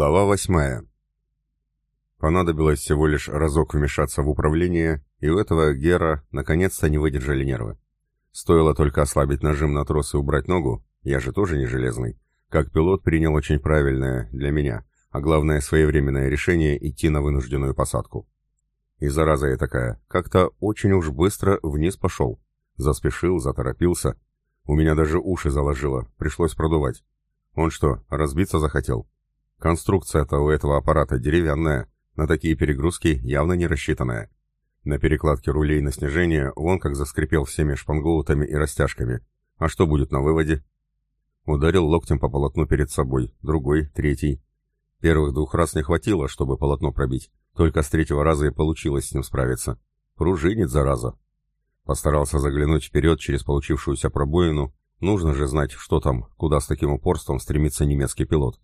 Глава восьмая. Понадобилось всего лишь разок вмешаться в управление, и у этого Гера наконец-то не выдержали нервы. Стоило только ослабить нажим на трос и убрать ногу, я же тоже не железный, как пилот принял очень правильное для меня, а главное своевременное решение идти на вынужденную посадку. И зараза я такая, как-то очень уж быстро вниз пошел. Заспешил, заторопился. У меня даже уши заложило, пришлось продувать. Он что, разбиться захотел? Конструкция-то у этого аппарата деревянная, на такие перегрузки явно не рассчитанная. На перекладке рулей на снижение вон как заскрипел всеми шпангоутами и растяжками. А что будет на выводе? Ударил локтем по полотну перед собой, другой, третий. Первых двух раз не хватило, чтобы полотно пробить. Только с третьего раза и получилось с ним справиться. Пружинит, зараза. Постарался заглянуть вперед через получившуюся пробоину. Нужно же знать, что там, куда с таким упорством стремится немецкий пилот.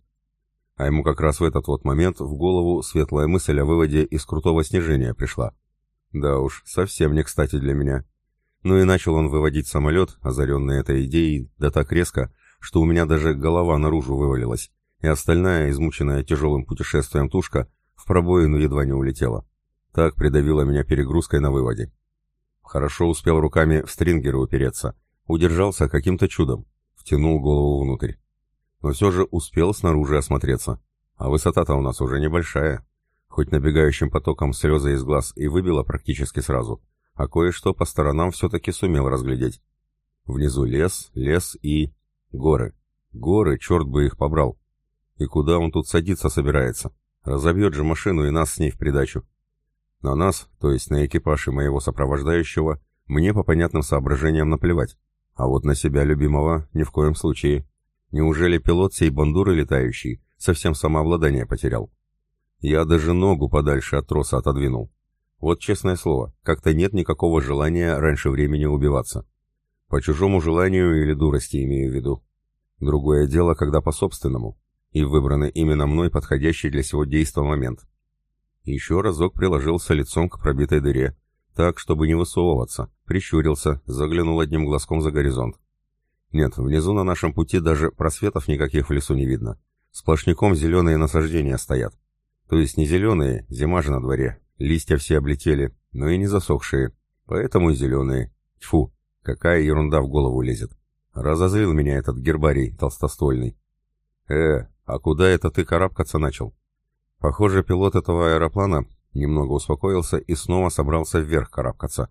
А ему как раз в этот вот момент в голову светлая мысль о выводе из крутого снижения пришла. Да уж, совсем не кстати для меня. Ну и начал он выводить самолет, озаренный этой идеей, да так резко, что у меня даже голова наружу вывалилась, и остальная, измученная тяжелым путешествием тушка, в пробоину едва не улетела. Так придавила меня перегрузкой на выводе. Хорошо успел руками в стрингеры упереться, удержался каким-то чудом, втянул голову внутрь но все же успел снаружи осмотреться. А высота-то у нас уже небольшая. Хоть набегающим потоком слезы из глаз и выбило практически сразу, а кое-что по сторонам все-таки сумел разглядеть. Внизу лес, лес и... горы. Горы, черт бы их побрал. И куда он тут садиться собирается? Разобьет же машину и нас с ней в придачу. На нас, то есть на экипаж и моего сопровождающего, мне по понятным соображениям наплевать. А вот на себя любимого ни в коем случае. Неужели пилот сей бандуры летающий совсем самообладание потерял? Я даже ногу подальше от троса отодвинул. Вот честное слово, как-то нет никакого желания раньше времени убиваться. По чужому желанию или дурости имею в виду. Другое дело, когда по собственному, и выбранный именно мной подходящий для сего действа момент. Еще разок приложился лицом к пробитой дыре, так, чтобы не высовываться, прищурился, заглянул одним глазком за горизонт. Нет, внизу на нашем пути даже просветов никаких в лесу не видно. Сплошняком зеленые насаждения стоят. То есть не зеленые, зима же на дворе, листья все облетели, но и не засохшие, поэтому и зеленые. Тьфу, какая ерунда в голову лезет. Разозлил меня этот гербарий толстоствольный. Э, а куда это ты карабкаться начал? Похоже, пилот этого аэроплана немного успокоился и снова собрался вверх карабкаться.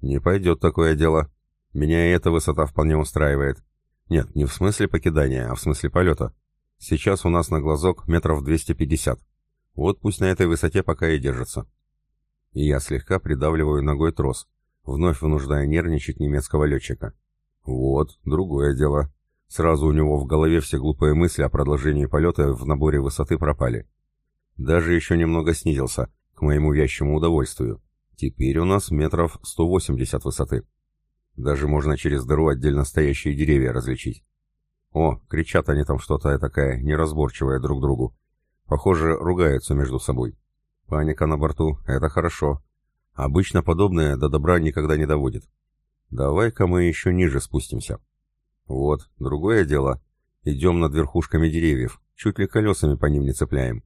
Не пойдет такое дело. Меня и эта высота вполне устраивает. Нет, не в смысле покидания, а в смысле полета. Сейчас у нас на глазок метров 250. Вот пусть на этой высоте пока и держится. И я слегка придавливаю ногой трос, вновь вынуждая нервничать немецкого летчика. Вот, другое дело. Сразу у него в голове все глупые мысли о продолжении полета в наборе высоты пропали. Даже еще немного снизился, к моему вящему удовольствию. Теперь у нас метров 180 высоты. Даже можно через дыру отдельно стоящие деревья различить. О, кричат они там что-то такое неразборчивое друг другу. Похоже, ругаются между собой. Паника на борту — это хорошо. Обычно подобное до добра никогда не доводит. Давай-ка мы еще ниже спустимся. Вот, другое дело. Идем над верхушками деревьев, чуть ли колесами по ним не цепляем.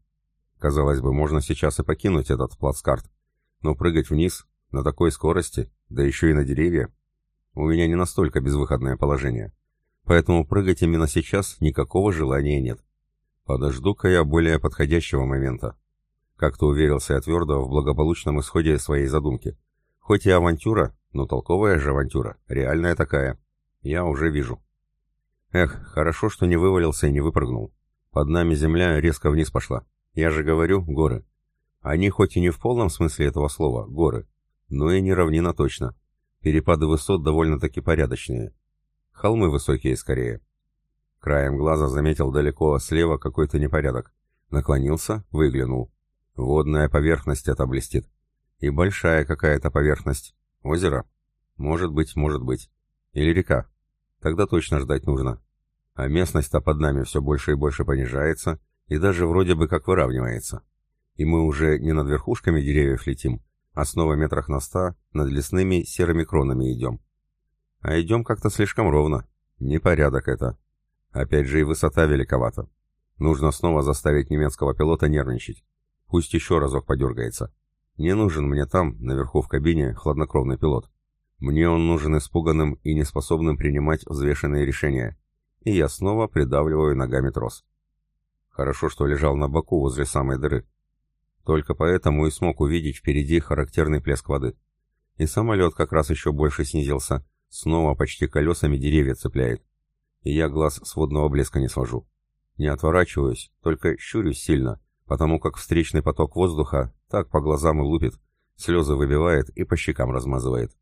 Казалось бы, можно сейчас и покинуть этот плацкарт. Но прыгать вниз, на такой скорости, да еще и на деревья, у меня не настолько безвыходное положение. Поэтому прыгать именно сейчас никакого желания нет. Подожду-ка я более подходящего момента. Как-то уверился я твердо в благополучном исходе своей задумки. Хоть и авантюра, но толковая же авантюра, реальная такая. Я уже вижу. Эх, хорошо, что не вывалился и не выпрыгнул. Под нами земля резко вниз пошла. Я же говорю, горы. Они хоть и не в полном смысле этого слова, горы, но и не равнина точно. Перепады высот довольно-таки порядочные. Холмы высокие скорее. Краем глаза заметил далеко слева какой-то непорядок. Наклонился, выглянул. Водная поверхность это блестит. И большая какая-то поверхность. Озеро? Может быть, может быть. Или река. Тогда точно ждать нужно. А местность-то под нами все больше и больше понижается, и даже вроде бы как выравнивается. И мы уже не над верхушками деревьев летим, а снова метрах на ста над лесными серыми кронами идем. А идем как-то слишком ровно. Непорядок это. Опять же и высота великовата. Нужно снова заставить немецкого пилота нервничать. Пусть еще разок подергается. Не нужен мне там, наверху в кабине, хладнокровный пилот. Мне он нужен испуганным и неспособным принимать взвешенные решения. И я снова придавливаю ногами трос. Хорошо, что лежал на боку возле самой дыры. Только поэтому и смог увидеть впереди характерный плеск воды. И самолет как раз еще больше снизился, снова почти колесами деревья цепляет. И я глаз с водного блеска не свожу. Не отворачиваюсь, только щурюсь сильно, потому как встречный поток воздуха так по глазам и лупит, слезы выбивает и по щекам размазывает.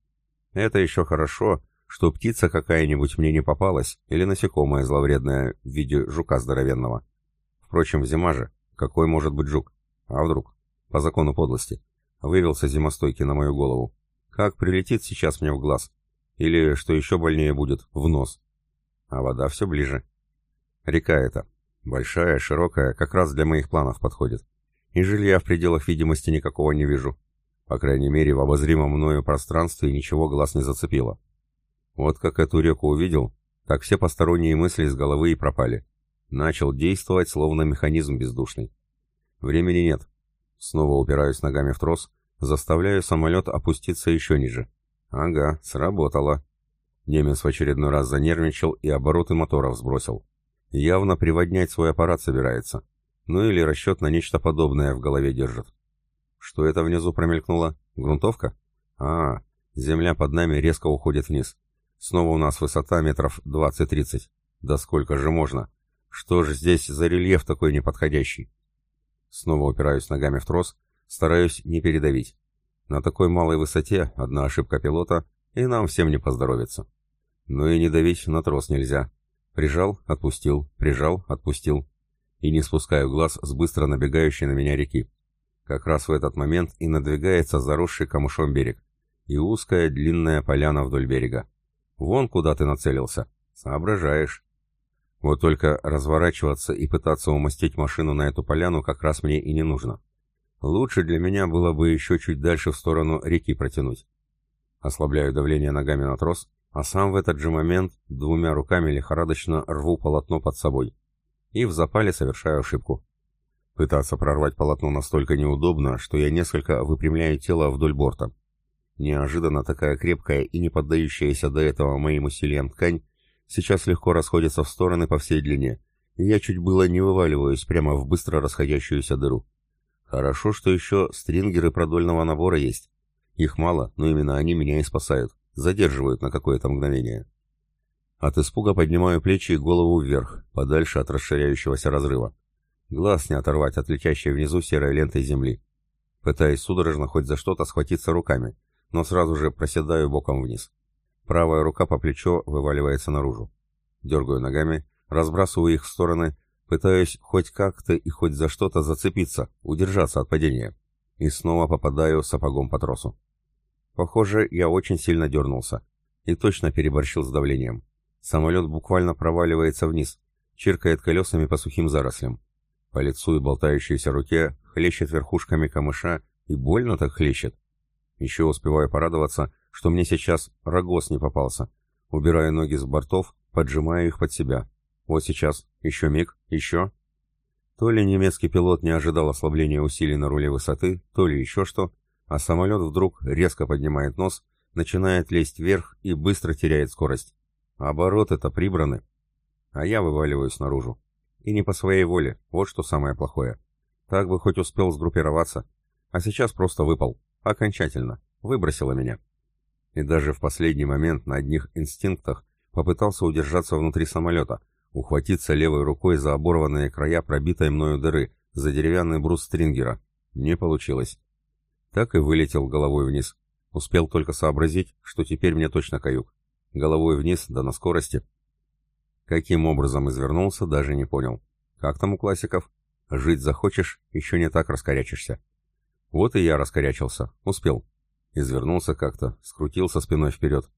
Это еще хорошо, что птица какая-нибудь мне не попалась, или насекомое зловредное в виде жука здоровенного. Впрочем, зима же, какой может быть жук? А вдруг? По закону подлости. Вывелся зимостойкий на мою голову. Как прилетит сейчас мне в глаз? Или, что еще больнее будет, в нос? А вода все ближе. Река эта. Большая, широкая, как раз для моих планов подходит. И жилья в пределах видимости никакого не вижу. По крайней мере, в обозримом мною пространстве ничего глаз не зацепило. Вот как эту реку увидел, так все посторонние мысли из головы и пропали. Начал действовать, словно механизм бездушный. Времени нет. Снова упираюсь ногами в трос, заставляю самолет опуститься еще ниже. Ага, сработало. Немец в очередной раз занервничал и обороты моторов сбросил. Явно приводнять свой аппарат собирается. Ну или расчет на нечто подобное в голове держит. Что это внизу промелькнуло? Грунтовка? А, земля под нами резко уходит вниз. Снова у нас высота метров 20-30. Да сколько же можно? Что же здесь за рельеф такой неподходящий? Снова упираюсь ногами в трос, стараюсь не передавить. На такой малой высоте одна ошибка пилота, и нам всем не поздоровится. Но и не давить на трос нельзя. Прижал, отпустил, прижал, отпустил. И не спускаю глаз с быстро набегающей на меня реки. Как раз в этот момент и надвигается заросший камышом берег. И узкая длинная поляна вдоль берега. Вон куда ты нацелился. Соображаешь. Вот только разворачиваться и пытаться умостить машину на эту поляну как раз мне и не нужно. Лучше для меня было бы еще чуть дальше в сторону реки протянуть. Ослабляю давление ногами на трос, а сам в этот же момент двумя руками лихорадочно рву полотно под собой. И в запале совершаю ошибку. Пытаться прорвать полотно настолько неудобно, что я несколько выпрямляю тело вдоль борта. Неожиданно такая крепкая и не поддающаяся до этого моим усилиям ткань сейчас легко расходится в стороны по всей длине, и я чуть было не вываливаюсь прямо в быстро расходящуюся дыру. Хорошо, что еще стрингеры продольного набора есть. Их мало, но именно они меня и спасают, задерживают на какое-то мгновение. От испуга поднимаю плечи и голову вверх, подальше от расширяющегося разрыва. Глаз не оторвать от летящей внизу серой лентой земли. Пытаясь судорожно хоть за что-то схватиться руками, но сразу же проседаю боком вниз. Правая рука по плечо вываливается наружу. Дергаю ногами, разбрасываю их в стороны, пытаюсь хоть как-то и хоть за что-то зацепиться, удержаться от падения. И снова попадаю сапогом по тросу. Похоже, я очень сильно дернулся. И точно переборщил с давлением. Самолет буквально проваливается вниз, чиркает колесами по сухим зарослям. По лицу и болтающейся руке хлещет верхушками камыша, и больно так хлещет. Еще успеваю порадоваться, что мне сейчас рогоз не попался. Убираю ноги с бортов, поджимаю их под себя. Вот сейчас, еще миг, еще. То ли немецкий пилот не ожидал ослабления усилий на руле высоты, то ли еще что, а самолет вдруг резко поднимает нос, начинает лезть вверх и быстро теряет скорость. Обороты-то прибраны. А я вываливаюсь наружу. И не по своей воле, вот что самое плохое. Так бы хоть успел сгруппироваться. А сейчас просто выпал. Окончательно. Выбросило меня. И даже в последний момент на одних инстинктах попытался удержаться внутри самолета, ухватиться левой рукой за оборванные края пробитой мною дыры, за деревянный брус стрингера. Не получилось. Так и вылетел головой вниз. Успел только сообразить, что теперь мне точно каюк. Головой вниз, да на скорости. Каким образом извернулся, даже не понял. Как там у классиков? Жить захочешь, еще не так раскорячишься. Вот и я раскорячился. Успел. Извернулся как-то, скрутился спиной вперед.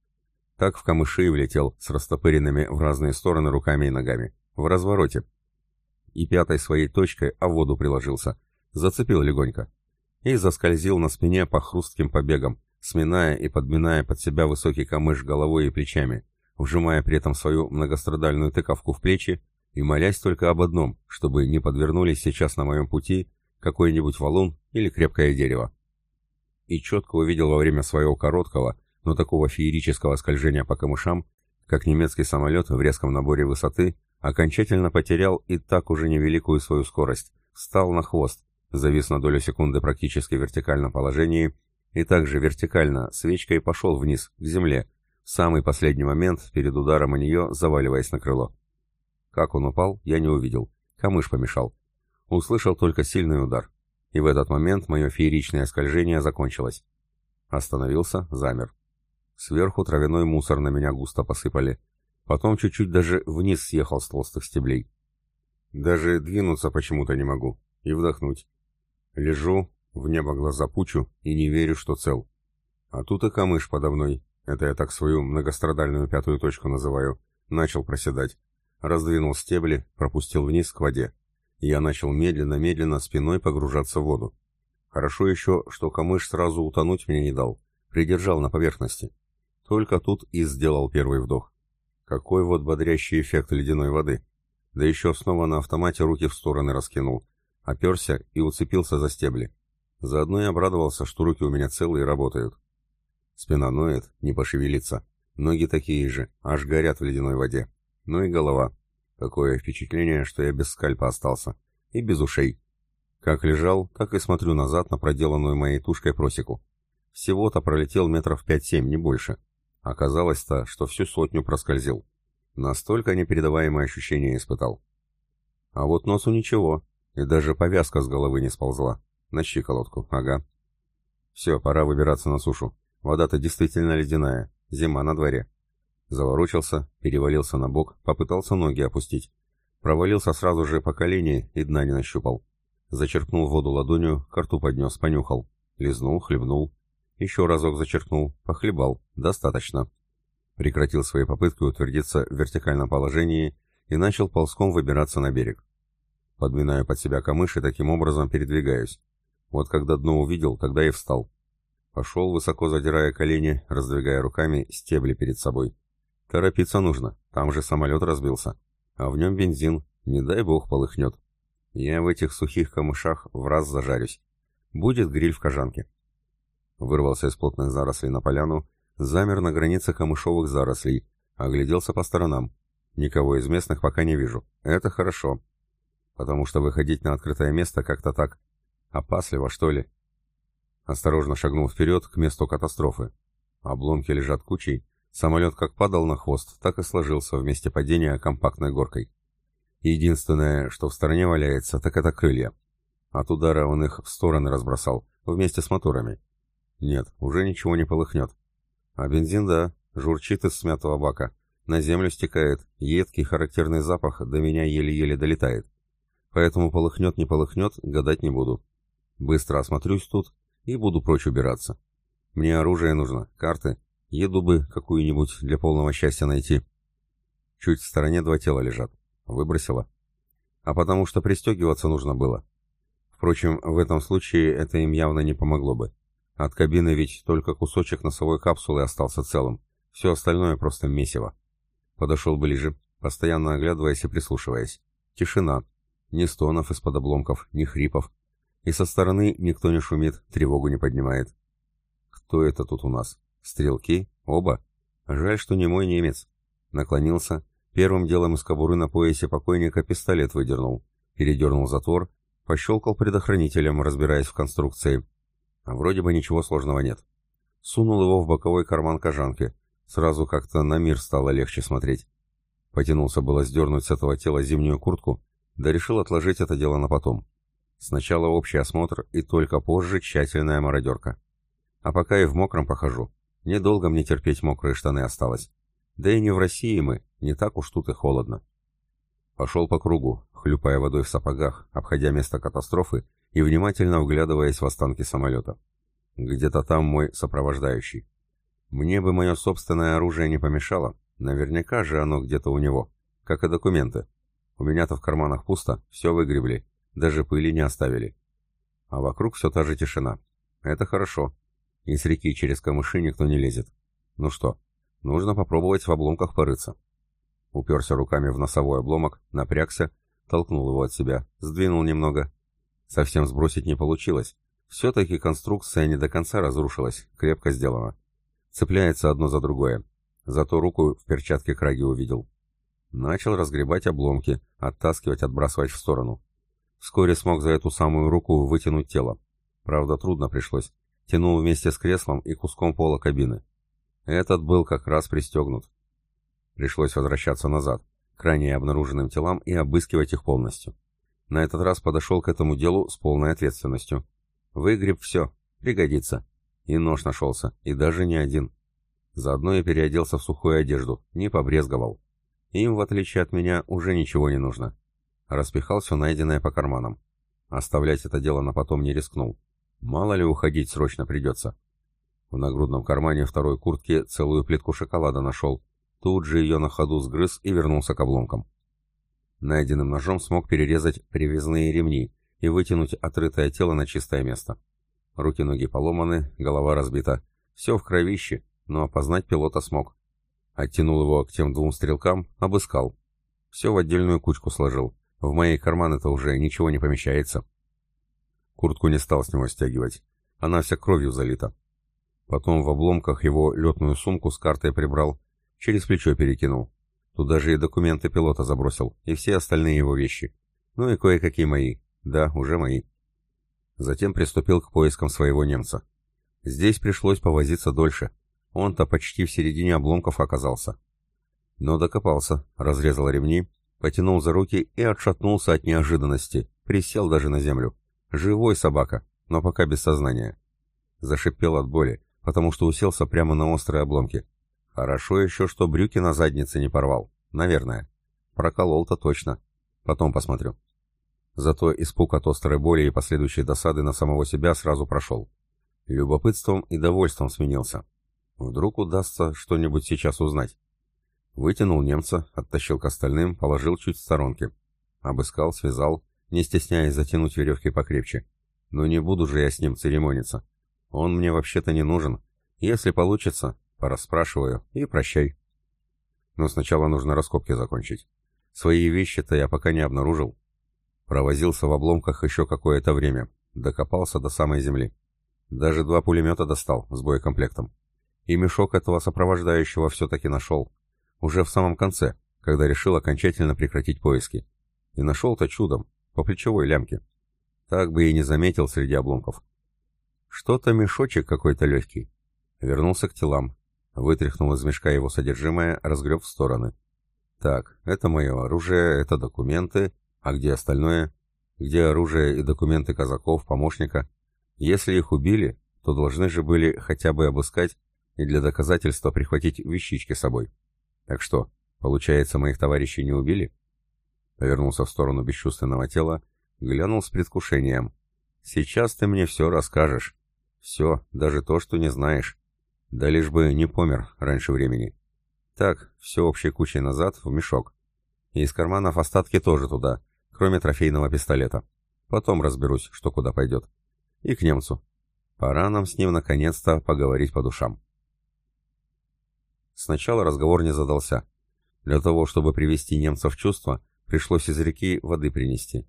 Так в камыши и влетел, с растопыренными в разные стороны руками и ногами. В развороте. И пятой своей точкой о воду приложился. Зацепил легонько. И заскользил на спине по хрустким побегам, сминая и подминая под себя высокий камыш головой и плечами, вжимая при этом свою многострадальную тыковку в плечи и молясь только об одном, чтобы не подвернулись сейчас на моем пути какой-нибудь валун или крепкое дерево. И четко увидел во время своего короткого, но такого феерического скольжения по камышам, как немецкий самолет в резком наборе высоты окончательно потерял и так уже невеликую свою скорость, встал на хвост, завис на долю секунды практически в вертикальном положении и также вертикально свечкой пошел вниз, к земле, в самый последний момент, перед ударом о нее, заваливаясь на крыло. Как он упал, я не увидел. Камыш помешал. Услышал только сильный удар. И в этот момент мое фееричное скольжение закончилось. Остановился, замер. Сверху травяной мусор на меня густо посыпали. Потом чуть-чуть даже вниз съехал с толстых стеблей. Даже двинуться почему-то не могу. И вдохнуть. Лежу, в небо глаза пучу и не верю, что цел. А тут и камыш подо мной, это я так свою многострадальную пятую точку называю, начал проседать. Раздвинул стебли, пропустил вниз к воде. Я начал медленно-медленно спиной погружаться в воду. Хорошо еще, что камыш сразу утонуть мне не дал, придержал на поверхности. Только тут и сделал первый вдох. Какой вот бодрящий эффект ледяной воды. Да еще снова на автомате руки в стороны раскинул, оперся и уцепился за стебли. Заодно и обрадовался, что руки у меня целые и работают. Спина ноет, не пошевелиться. Ноги такие же, аж горят в ледяной воде. Ну и голова. Такое впечатление, что я без скальпа остался. И без ушей. Как лежал, так и смотрю назад на проделанную моей тушкой просеку. Всего-то пролетел метров пять-семь, не больше. Оказалось-то, что всю сотню проскользил. Настолько непередаваемое ощущение испытал. А вот носу ничего, и даже повязка с головы не сползла. На щиколотку, ага. Все, пора выбираться на сушу. Вода-то действительно ледяная. Зима на дворе. Заворочился, перевалился на бок, попытался ноги опустить. Провалился сразу же по колени и дна не нащупал. Зачерпнул воду ладонью, к рту поднес, понюхал. Лизнул, хлебнул. Еще разок зачерпнул, похлебал. Достаточно. Прекратил свои попытки утвердиться в вертикальном положении и начал ползком выбираться на берег. Подминаю под себя камыш и таким образом передвигаюсь. Вот когда дно увидел, тогда и встал. Пошел, высоко задирая колени, раздвигая руками стебли перед собой. Торопиться нужно, там же самолет разбился. А в нем бензин, не дай бог полыхнет. Я в этих сухих камышах в раз зажарюсь. Будет гриль в кожанке. Вырвался из плотных зарослей на поляну, замер на границе камышовых зарослей, огляделся по сторонам. Никого из местных пока не вижу. Это хорошо. Потому что выходить на открытое место как-то так Опасливо, что ли? Осторожно шагнул вперед к месту катастрофы. Обломки лежат кучей. Самолет как падал на хвост, так и сложился в падения компактной горкой. Единственное, что в стороне валяется, так это крылья. От удара он их в стороны разбросал, вместе с моторами. Нет, уже ничего не полыхнет. А бензин, да, журчит из смятого бака. На землю стекает, едкий характерный запах до меня еле-еле долетает. Поэтому полыхнет не полыхнет, гадать не буду. Быстро осмотрюсь тут и буду прочь убираться. Мне оружие нужно, карты, еду бы какую-нибудь для полного счастья найти. Чуть в стороне два тела лежат. Выбросила. А потому что пристегиваться нужно было. Впрочем, в этом случае это им явно не помогло бы. От кабины ведь только кусочек носовой капсулы остался целым. Все остальное просто месиво. Подошел ближе, постоянно оглядываясь и прислушиваясь. Тишина. Ни стонов из-под обломков, ни хрипов. И со стороны никто не шумит, тревогу не поднимает. Кто это тут у нас? Стрелки? Оба? Жаль, что не мой немец. Наклонился, первым делом из кобуры на поясе покойника пистолет выдернул, передернул затвор, пощелкал предохранителем, разбираясь в конструкции. А вроде бы ничего сложного нет. Сунул его в боковой карман кожанки. Сразу как-то на мир стало легче смотреть. Потянулся было сдернуть с этого тела зимнюю куртку, да решил отложить это дело на потом. Сначала общий осмотр и только позже тщательная мародерка. А пока и в мокром похожу. Недолго мне терпеть мокрые штаны осталось. Да и не в России мы, не так уж тут и холодно. Пошел по кругу, хлюпая водой в сапогах, обходя место катастрофы и внимательно вглядываясь в останки самолета. Где-то там мой сопровождающий. Мне бы мое собственное оружие не помешало, наверняка же оно где-то у него, как и документы. У меня-то в карманах пусто, все выгребли, даже пыли не оставили. А вокруг все та же тишина. Это хорошо. И с реки через камыши никто не лезет. Ну что, нужно попробовать в обломках порыться. Уперся руками в носовой обломок, напрягся, толкнул его от себя, сдвинул немного. Совсем сбросить не получилось. Все-таки конструкция не до конца разрушилась, крепко сделана. Цепляется одно за другое. Зато руку в перчатке Краги увидел. Начал разгребать обломки, оттаскивать, отбрасывать в сторону. Вскоре смог за эту самую руку вытянуть тело. Правда, трудно пришлось. Тянул вместе с креслом и куском пола кабины. Этот был как раз пристегнут. Пришлось возвращаться назад, к ранее обнаруженным телам и обыскивать их полностью. На этот раз подошел к этому делу с полной ответственностью. Выгреб все, пригодится. И нож нашелся, и даже не один. Заодно и переоделся в сухую одежду, не побрезговал. Им, в отличие от меня, уже ничего не нужно. Распихал все найденное по карманам. Оставлять это дело на потом не рискнул. Мало ли уходить срочно придется. В нагрудном кармане второй куртки целую плитку шоколада нашел. Тут же ее на ходу сгрыз и вернулся к обломкам. Найденным ножом смог перерезать привязные ремни и вытянуть отрытое тело на чистое место. Руки-ноги поломаны, голова разбита. Все в кровище, но опознать пилота смог. Оттянул его к тем двум стрелкам, обыскал. Все в отдельную кучку сложил. В мои карманы-то уже ничего не помещается. Куртку не стал с него стягивать. Она вся кровью залита. Потом в обломках его летную сумку с картой прибрал, через плечо перекинул. Туда же и документы пилота забросил, и все остальные его вещи. Ну и кое-какие мои. Да, уже мои. Затем приступил к поискам своего немца. Здесь пришлось повозиться дольше. Он-то почти в середине обломков оказался. Но докопался, разрезал ремни, потянул за руки и отшатнулся от неожиданности, присел даже на землю. Живой собака, но пока без сознания. Зашипел от боли, потому что уселся прямо на острые обломки. Хорошо еще, что брюки на заднице не порвал. Наверное. Проколол-то точно. Потом посмотрю. Зато испуг от острой боли и последующей досады на самого себя сразу прошел. Любопытством и довольством сменился. Вдруг удастся что-нибудь сейчас узнать. Вытянул немца, оттащил к остальным, положил чуть в сторонке. Обыскал, связал, не стесняясь затянуть веревки покрепче. Но не буду же я с ним церемониться. Он мне вообще-то не нужен. Если получится, порасспрашиваю и прощай. Но сначала нужно раскопки закончить. Свои вещи-то я пока не обнаружил. Провозился в обломках еще какое-то время. Докопался до самой земли. Даже два пулемета достал с боекомплектом. И мешок этого сопровождающего все-таки нашел. Уже в самом конце, когда решил окончательно прекратить поиски. И нашел-то чудом по плечевой лямке. Так бы и не заметил среди обломков. Что-то мешочек какой-то легкий. Вернулся к телам. Вытряхнул из мешка его содержимое, разгреб в стороны. Так, это мое оружие, это документы. А где остальное? Где оружие и документы казаков, помощника? Если их убили, то должны же были хотя бы обыскать и для доказательства прихватить вещички с собой. Так что, получается, моих товарищей не убили? Повернулся в сторону бесчувственного тела, глянул с предвкушением. «Сейчас ты мне все расскажешь. Все, даже то, что не знаешь. Да лишь бы не помер раньше времени. Так, все общей кучей назад, в мешок. И из карманов остатки тоже туда, кроме трофейного пистолета. Потом разберусь, что куда пойдет. И к немцу. Пора нам с ним наконец-то поговорить по душам». Сначала разговор не задался. Для того, чтобы привести немца в чувство, Пришлось из реки воды принести.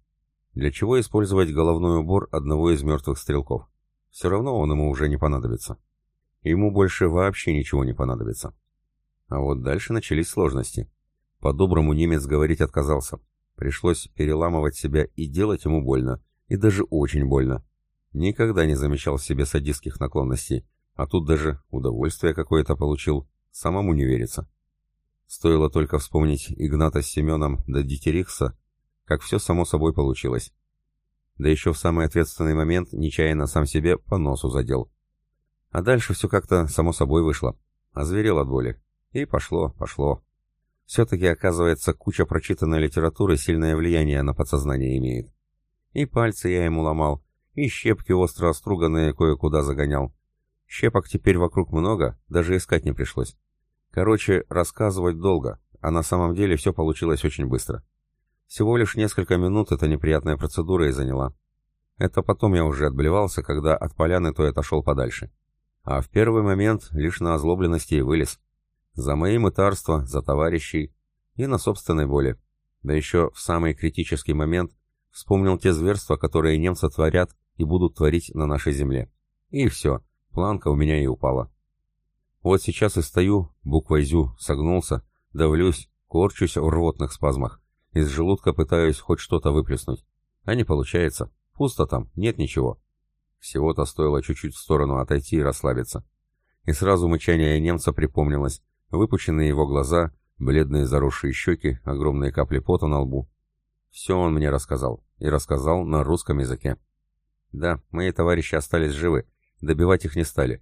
Для чего использовать головной убор одного из мертвых стрелков? Все равно он ему уже не понадобится. Ему больше вообще ничего не понадобится. А вот дальше начались сложности. По-доброму немец говорить отказался. Пришлось переламывать себя и делать ему больно. И даже очень больно. Никогда не замечал в себе садистских наклонностей. А тут даже удовольствие какое-то получил. Самому не верится. Стоило только вспомнить Игната с Семеном до Дитерихса, как все само собой получилось. Да еще в самый ответственный момент нечаянно сам себе по носу задел. А дальше все как-то само собой вышло. Озверел от боли. И пошло, пошло. Все-таки, оказывается, куча прочитанной литературы сильное влияние на подсознание имеет. И пальцы я ему ломал, и щепки остро оструганные кое-куда загонял. Щепок теперь вокруг много, даже искать не пришлось. Короче, рассказывать долго, а на самом деле все получилось очень быстро. Всего лишь несколько минут эта неприятная процедура и заняла. Это потом я уже отблевался, когда от поляны то отошел подальше. А в первый момент лишь на озлобленности и вылез. За мои мытарства, за товарищей. и на собственной боли. Да еще в самый критический момент вспомнил те зверства, которые немцы творят и будут творить на нашей земле. И все, планка у меня и упала. Вот сейчас и стою, буквой «зю», согнулся, давлюсь, корчусь в рвотных спазмах. Из желудка пытаюсь хоть что-то выплеснуть. А не получается. Пусто там, нет ничего. Всего-то стоило чуть-чуть в сторону отойти и расслабиться. И сразу мычание немца припомнилось. Выпученные его глаза, бледные заросшие щеки, огромные капли пота на лбу. Все он мне рассказал. И рассказал на русском языке. Да, мои товарищи остались живы. Добивать их не стали.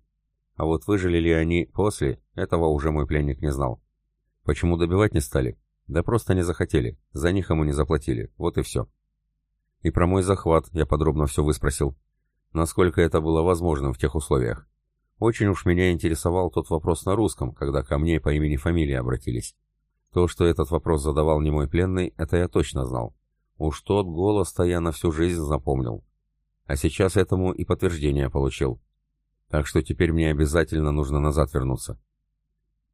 А вот выжили ли они после, этого уже мой пленник не знал. Почему добивать не стали? Да просто не захотели. За них ему не заплатили. Вот и все. И про мой захват я подробно все выспросил. Насколько это было возможным в тех условиях. Очень уж меня интересовал тот вопрос на русском, когда ко мне по имени-фамилии обратились. То, что этот вопрос задавал не мой пленный, это я точно знал. Уж тот голос-то я на всю жизнь запомнил. А сейчас этому и подтверждение получил. Так что теперь мне обязательно нужно назад вернуться.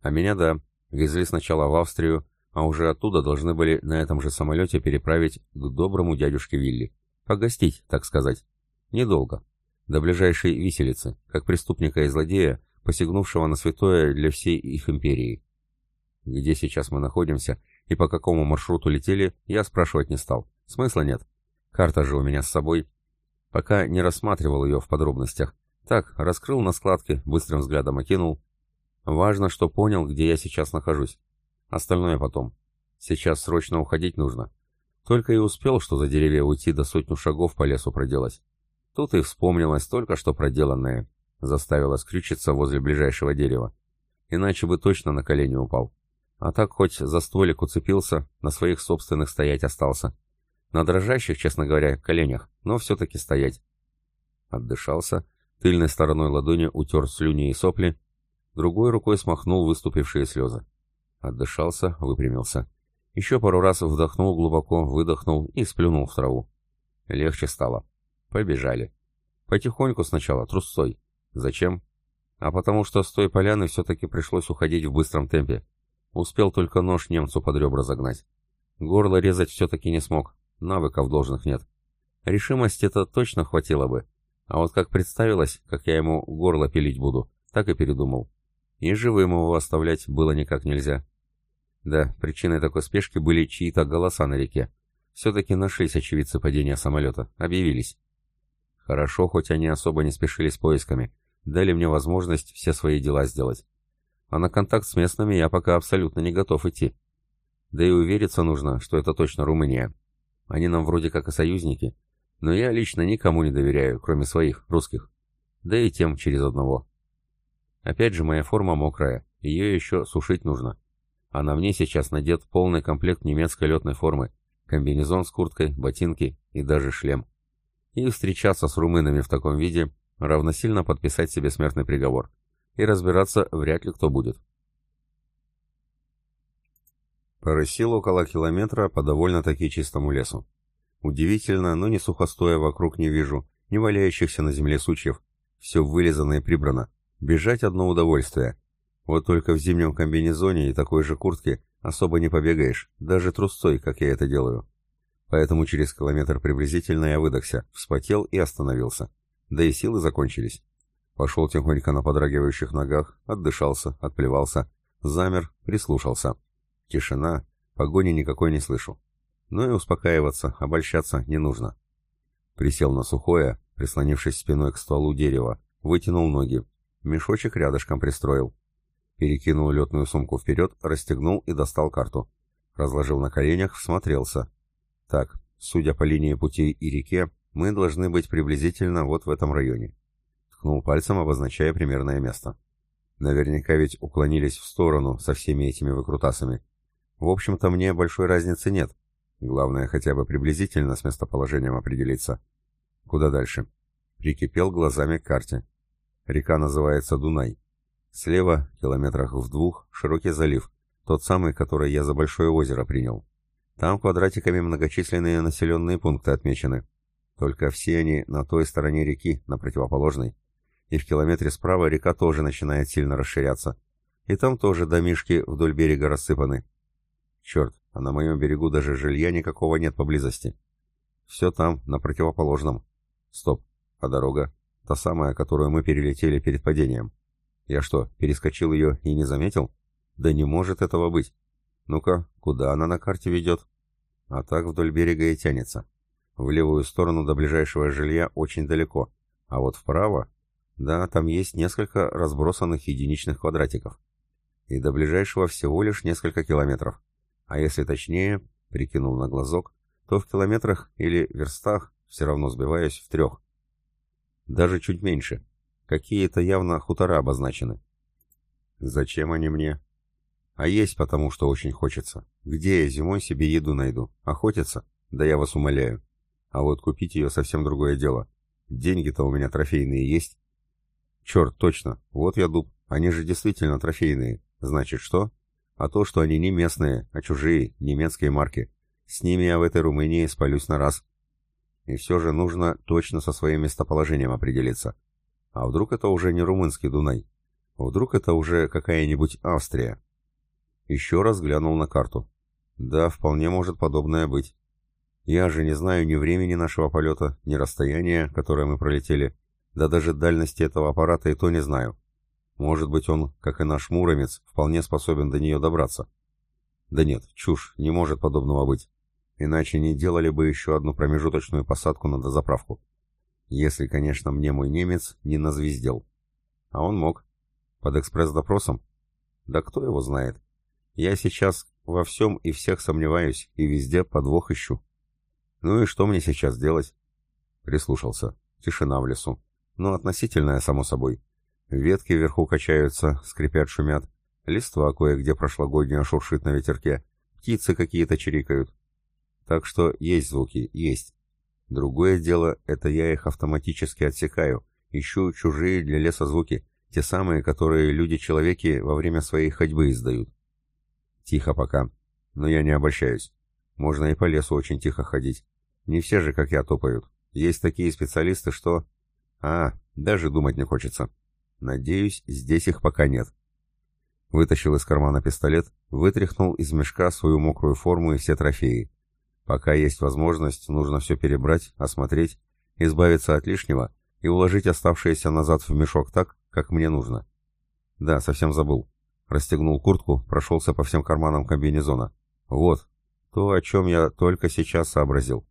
А меня, да, везли сначала в Австрию, а уже оттуда должны были на этом же самолете переправить к доброму дядюшке Вилли. Погостить, так сказать. Недолго. До ближайшей виселицы, как преступника и злодея, посягнувшего на святое для всей их империи. Где сейчас мы находимся и по какому маршруту летели, я спрашивать не стал. Смысла нет. Карта же у меня с собой. Пока не рассматривал ее в подробностях. Так, раскрыл на складке, быстрым взглядом окинул. Важно, что понял, где я сейчас нахожусь. Остальное потом. Сейчас срочно уходить нужно. Только и успел, что за деревья уйти до сотню шагов по лесу проделать. Тут и вспомнилось только что проделанное. Заставило скрючиться возле ближайшего дерева. Иначе бы точно на колени упал. А так хоть за стволик уцепился, на своих собственных стоять остался. На дрожащих, честно говоря, коленях, но все-таки стоять. Отдышался, тыльной стороной ладони утер слюни и сопли, другой рукой смахнул выступившие слезы. Отдышался, выпрямился. Еще пару раз вдохнул глубоко, выдохнул и сплюнул в траву. Легче стало. Побежали. Потихоньку сначала, трусцой. Зачем? А потому что с той поляны все-таки пришлось уходить в быстром темпе. Успел только нож немцу под ребра загнать. Горло резать все-таки не смог, навыков должных нет. Решимости это точно хватило бы. А вот как представилось, как я ему горло пилить буду, так и передумал. И живым его оставлять было никак нельзя. Да, причиной такой спешки были чьи-то голоса на реке. Все-таки нашлись очевидцы падения самолета, объявились. Хорошо, хоть они особо не спешили с поисками, дали мне возможность все свои дела сделать а на контакт с местными я пока абсолютно не готов идти. Да и увериться нужно, что это точно Румыния. Они нам вроде как и союзники, но я лично никому не доверяю, кроме своих, русских. Да и тем через одного. Опять же, моя форма мокрая, ее еще сушить нужно. А на мне сейчас надет полный комплект немецкой летной формы, комбинезон с курткой, ботинки и даже шлем. И встречаться с румынами в таком виде равносильно подписать себе смертный приговор и разбираться вряд ли кто будет. Порысил около километра по довольно-таки чистому лесу. Удивительно, но ни сухостоя вокруг не вижу, ни валяющихся на земле сучьев. Все вылизано и прибрано. Бежать одно удовольствие. Вот только в зимнем комбинезоне и такой же куртке особо не побегаешь, даже трусцой, как я это делаю. Поэтому через километр приблизительно я выдохся, вспотел и остановился. Да и силы закончились. Пошел тихонько на подрагивающих ногах, отдышался, отплевался, замер, прислушался. Тишина, погони никакой не слышу. Но и успокаиваться, обольщаться не нужно. Присел на сухое, прислонившись спиной к стволу дерева, вытянул ноги, мешочек рядышком пристроил. Перекинул летную сумку вперед, расстегнул и достал карту. Разложил на коленях, всмотрелся. Так, судя по линии пути и реке, мы должны быть приблизительно вот в этом районе ткнул пальцем, обозначая примерное место. Наверняка ведь уклонились в сторону со всеми этими выкрутасами. В общем-то, мне большой разницы нет. Главное, хотя бы приблизительно с местоположением определиться. Куда дальше? Прикипел глазами к карте. Река называется Дунай. Слева, километрах в двух, широкий залив, тот самый, который я за большое озеро принял. Там квадратиками многочисленные населенные пункты отмечены. Только все они на той стороне реки, на противоположной и в километре справа река тоже начинает сильно расширяться. И там тоже домишки вдоль берега рассыпаны. Черт, а на моем берегу даже жилья никакого нет поблизости. Все там, на противоположном. Стоп, а дорога? Та самая, которую мы перелетели перед падением. Я что, перескочил ее и не заметил? Да не может этого быть. Ну-ка, куда она на карте ведет? А так вдоль берега и тянется. В левую сторону до ближайшего жилья очень далеко, а вот вправо, да, там есть несколько разбросанных единичных квадратиков. И до ближайшего всего лишь несколько километров. А если точнее, прикинул на глазок, то в километрах или верстах все равно сбиваюсь в трех. Даже чуть меньше. Какие-то явно хутора обозначены. Зачем они мне? А есть потому, что очень хочется. Где я зимой себе еду найду? Охотиться? Да я вас умоляю. А вот купить ее совсем другое дело. Деньги-то у меня трофейные есть. Черт, точно. Вот я дуб. Они же действительно трофейные. Значит, что? А то, что они не местные, а чужие, немецкие марки. С ними я в этой Румынии спалюсь на раз. И все же нужно точно со своим местоположением определиться. А вдруг это уже не румынский Дунай? Вдруг это уже какая-нибудь Австрия? Еще раз глянул на карту. Да, вполне может подобное быть. Я же не знаю ни времени нашего полета, ни расстояния, которое мы пролетели, да даже дальности этого аппарата и то не знаю. Может быть, он, как и наш Муромец, вполне способен до нее добраться. Да нет, чушь, не может подобного быть. Иначе не делали бы еще одну промежуточную посадку на дозаправку. Если, конечно, мне мой немец не назвездел. А он мог. Под экспресс-допросом? Да кто его знает? Я сейчас во всем и всех сомневаюсь, и везде подвох ищу. Ну и что мне сейчас делать? Прислушался. Тишина в лесу. Ну, относительная, само собой. Ветки вверху качаются, скрипят, шумят. Листва кое-где прошлогодняя шуршит на ветерке. Птицы какие-то чирикают. Так что есть звуки, есть. Другое дело, это я их автоматически отсекаю. Ищу чужие для леса звуки, те самые, которые люди-человеки во время своей ходьбы издают. Тихо пока. Но я не обольщаюсь. Можно и по лесу очень тихо ходить. Не все же, как я, топают. Есть такие специалисты, что... А, даже думать не хочется. Надеюсь, здесь их пока нет. Вытащил из кармана пистолет, вытряхнул из мешка свою мокрую форму и все трофеи. Пока есть возможность, нужно все перебрать, осмотреть, избавиться от лишнего и уложить оставшееся назад в мешок так, как мне нужно. Да, совсем забыл. Расстегнул куртку, прошелся по всем карманам комбинезона. Вот, то, о чем я только сейчас сообразил.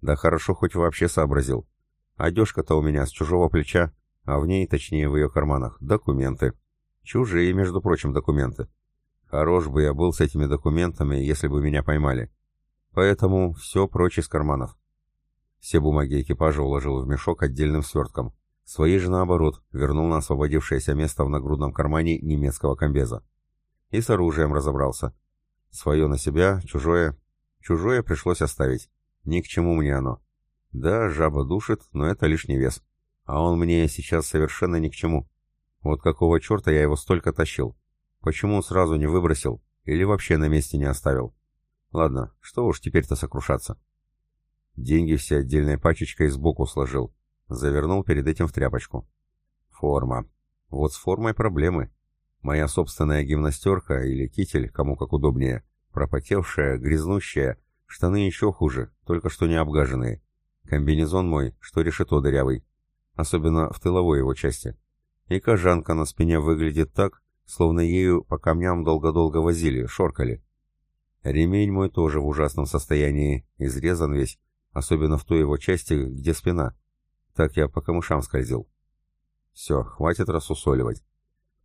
Да хорошо, хоть вообще сообразил. Одежка-то у меня с чужого плеча, а в ней, точнее в ее карманах, документы. Чужие, между прочим, документы. Хорош бы я был с этими документами, если бы меня поймали. Поэтому все прочь из карманов. Все бумаги экипажа уложил в мешок отдельным свертком. Свои же, наоборот, вернул на освободившееся место в нагрудном кармане немецкого комбеза. И с оружием разобрался. Свое на себя, чужое... Чужое пришлось оставить. Ни к чему мне оно. Да, жаба душит, но это лишний вес. А он мне сейчас совершенно ни к чему. Вот какого черта я его столько тащил? Почему сразу не выбросил? Или вообще на месте не оставил? Ладно, что уж теперь-то сокрушаться. Деньги все отдельной пачечкой сбоку сложил. Завернул перед этим в тряпочку. Форма. Вот с формой проблемы. Моя собственная гимнастерка или китель, кому как удобнее, пропотевшая, грязнущая, штаны еще хуже, только что не обгаженные. Комбинезон мой, что решето дырявый. Особенно в тыловой его части. И кожанка на спине выглядит так, словно ею по камням долго-долго возили, шоркали. Ремень мой тоже в ужасном состоянии, изрезан весь, особенно в той его части, где спина. Так я по камышам скользил. Все, хватит рассусоливать.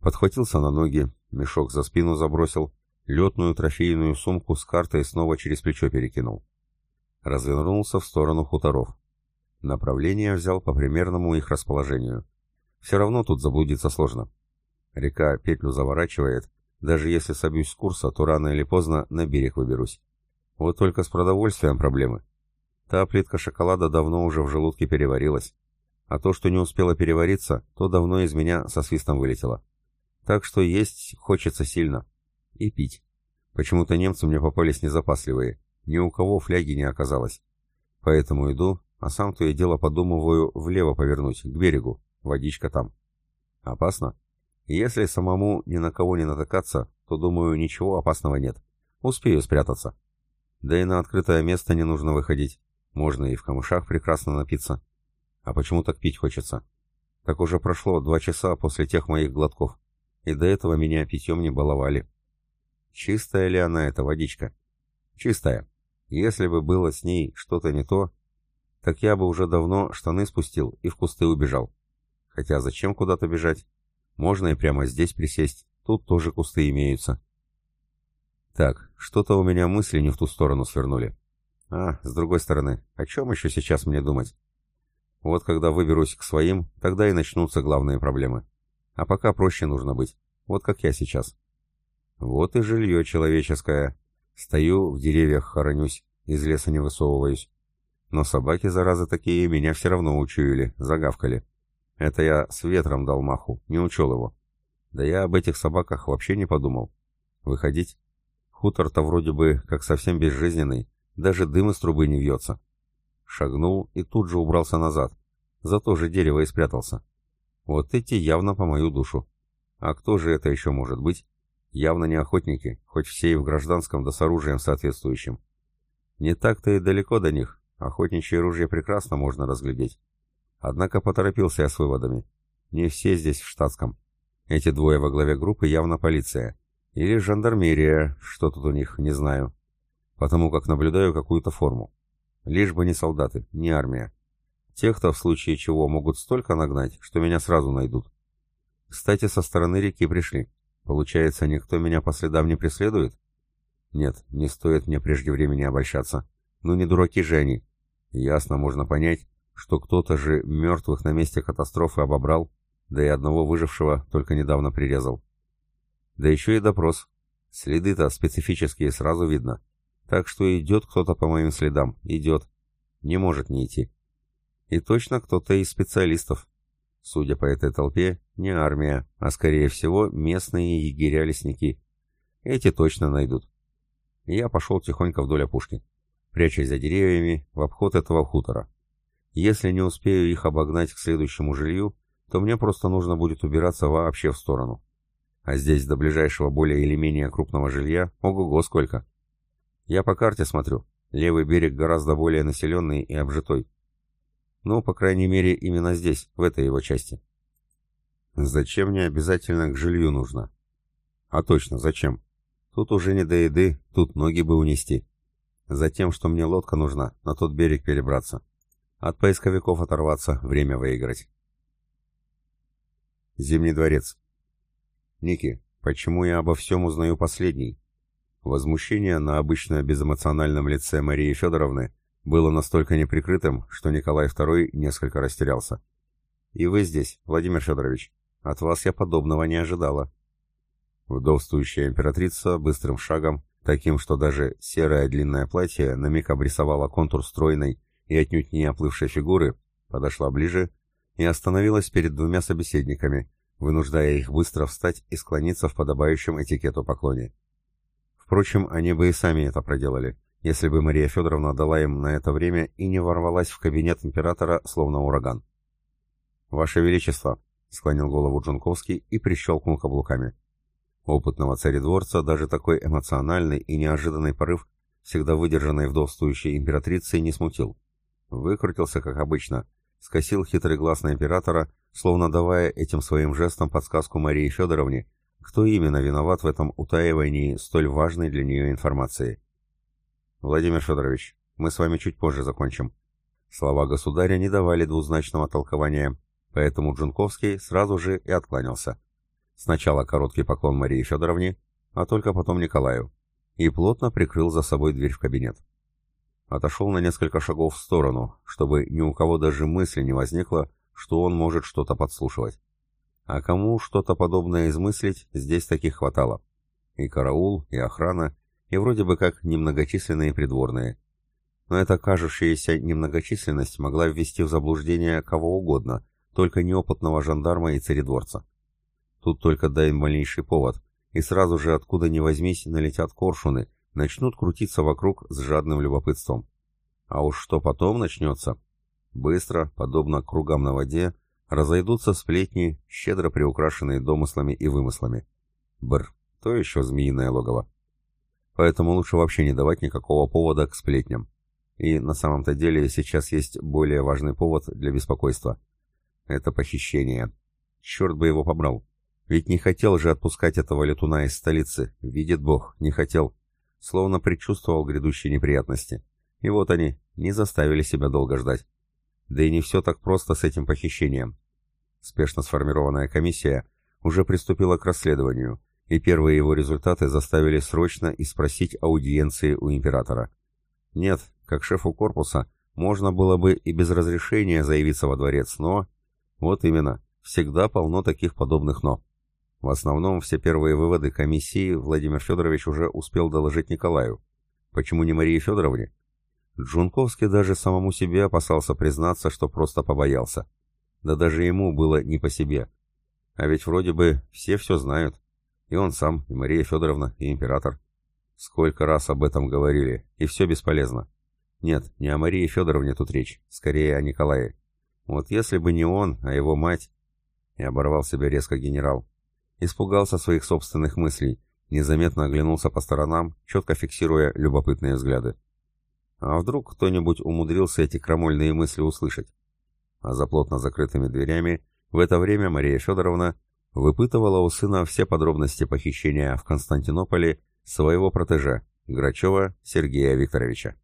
Подхватился на ноги, мешок за спину забросил, летную трофейную сумку с картой снова через плечо перекинул. Развернулся в сторону хуторов. Направление взял по примерному их расположению. Все равно тут заблудиться сложно. Река петлю заворачивает, даже если собьюсь с курса, то рано или поздно на берег выберусь. Вот только с продовольствием проблемы. Та плитка шоколада давно уже в желудке переварилась. А то, что не успела перевариться, то давно из меня со свистом вылетело. Так что есть хочется сильно. И пить. Почему-то немцы мне попались незапасливые. Ни у кого фляги не оказалось. Поэтому иду, а сам то и дело подумываю влево повернуть, к берегу. Водичка там. Опасно? Если самому ни на кого не натыкаться, то, думаю, ничего опасного нет. Успею спрятаться. Да и на открытое место не нужно выходить. Можно и в камышах прекрасно напиться. А почему так пить хочется? Так уже прошло два часа после тех моих глотков, и до этого меня питьем не баловали. Чистая ли она, эта водичка? Чистая. Если бы было с ней что-то не то, так я бы уже давно штаны спустил и в кусты убежал. Хотя зачем куда-то бежать? Можно и прямо здесь присесть, тут тоже кусты имеются. Так, что-то у меня мысли не в ту сторону свернули. А, с другой стороны, о чем еще сейчас мне думать? Вот когда выберусь к своим, тогда и начнутся главные проблемы. А пока проще нужно быть. Вот как я сейчас. Вот и жилье человеческое. Стою, в деревьях хоронюсь, из леса не высовываюсь. Но собаки, заразы такие, меня все равно учуяли, загавкали. Это я с ветром дал маху, не учел его. Да я об этих собаках вообще не подумал. Выходить? Хутор-то вроде бы как совсем безжизненный, даже дым из трубы не вьется. Шагнул и тут же убрался назад. За то же дерево и спрятался. Вот эти явно по мою душу. А кто же это еще может быть? Явно не охотники, хоть все и в гражданском да с оружием соответствующим. Не так-то и далеко до них. Охотничье оружие прекрасно можно разглядеть. Однако поторопился я с выводами. Не все здесь в штатском. Эти двое во главе группы явно полиция. Или жандармерия, что тут у них, не знаю. Потому как наблюдаю какую-то форму. Лишь бы не солдаты, не армия. Тех-то в случае чего могут столько нагнать, что меня сразу найдут. Кстати, со стороны реки пришли. Получается, никто меня по следам не преследует? Нет, не стоит мне прежде времени обольщаться. Ну не дураки же они. Ясно можно понять, что кто-то же мертвых на месте катастрофы обобрал, да и одного выжившего только недавно прирезал. Да еще и допрос. Следы-то специфические сразу видно. Так что идет кто-то по моим следам, идет. Не может не идти. И точно кто-то из специалистов. Судя по этой толпе, не армия, а скорее всего местные егеря-лесники. Эти точно найдут. Я пошел тихонько вдоль опушки, прячась за деревьями в обход этого хутора. Если не успею их обогнать к следующему жилью, то мне просто нужно будет убираться вообще в сторону. А здесь до ближайшего более или менее крупного жилья ого-го сколько. Я по карте смотрю. Левый берег гораздо более населенный и обжитой. Ну, по крайней мере, именно здесь, в этой его части. Зачем мне обязательно к жилью нужно? А точно, зачем? Тут уже не до еды, тут ноги бы унести. Затем, что мне лодка нужна, на тот берег перебраться. От поисковиков оторваться, время выиграть. Зимний дворец. Ники, почему я обо всем узнаю последний? Возмущение на обычно безэмоциональном лице Марии Федоровны было настолько неприкрытым, что Николай II несколько растерялся. «И вы здесь, Владимир Федорович. От вас я подобного не ожидала». Вдовствующая императрица быстрым шагом, таким, что даже серое длинное платье на миг обрисовало контур стройной и отнюдь не оплывшей фигуры, подошла ближе и остановилась перед двумя собеседниками, вынуждая их быстро встать и склониться в подобающем этикету поклоне. Впрочем, они бы и сами это проделали, если бы Мария Федоровна дала им на это время и не ворвалась в кабинет императора, словно ураган. «Ваше Величество», — склонил голову Джунковский и прищелкнул каблуками. Опытного царедворца даже такой эмоциональный и неожиданный порыв, всегда выдержанной вдовствующей императрицей, не смутил. Выкрутился, как обычно, скосил хитрый глаз на императора, словно давая этим своим жестом подсказку Марии Федоровне, кто именно виноват в этом утаивании столь важной для нее информации. «Владимир Федорович, мы с вами чуть позже закончим». Слова государя не давали двузначного толкования, поэтому Джунковский сразу же и откланялся. Сначала короткий поклон Марии Федоровне, а только потом Николаю, и плотно прикрыл за собой дверь в кабинет. Отошел на несколько шагов в сторону, чтобы ни у кого даже мысли не возникло, что он может что-то подслушивать. А кому что-то подобное измыслить, здесь таких хватало. И караул, и охрана, и вроде бы как немногочисленные придворные. Но эта кажущаяся немногочисленность могла ввести в заблуждение кого угодно, только неопытного жандарма и царедворца. Тут только дай малейший повод, и сразу же откуда ни возьмись налетят коршуны, начнут крутиться вокруг с жадным любопытством. А уж что потом начнется? Быстро, подобно кругам на воде, разойдутся сплетни, щедро приукрашенные домыслами и вымыслами. Бр, то еще змеиное логово. поэтому лучше вообще не давать никакого повода к сплетням. И на самом-то деле сейчас есть более важный повод для беспокойства. Это похищение. Черт бы его побрал. Ведь не хотел же отпускать этого летуна из столицы. Видит Бог, не хотел. Словно предчувствовал грядущие неприятности. И вот они, не заставили себя долго ждать. Да и не все так просто с этим похищением. Спешно сформированная комиссия уже приступила к расследованию, и первые его результаты заставили срочно и спросить аудиенции у императора. Нет, как шефу корпуса, можно было бы и без разрешения заявиться во дворец, но... Вот именно, всегда полно таких подобных «но». В основном все первые выводы комиссии Владимир Федорович уже успел доложить Николаю. Почему не Марии Федоровне? Джунковский даже самому себе опасался признаться, что просто побоялся. Да даже ему было не по себе. А ведь вроде бы все все знают. И он сам, и Мария Федоровна, и император. Сколько раз об этом говорили, и все бесполезно. Нет, не о Марии Федоровне тут речь, скорее о Николае. Вот если бы не он, а его мать... И оборвал себя резко генерал. Испугался своих собственных мыслей, незаметно оглянулся по сторонам, четко фиксируя любопытные взгляды. А вдруг кто-нибудь умудрился эти крамольные мысли услышать? А за плотно закрытыми дверями в это время Мария Федоровна выпытывала у сына все подробности похищения в Константинополе своего протеже, Грачева Сергея Викторовича.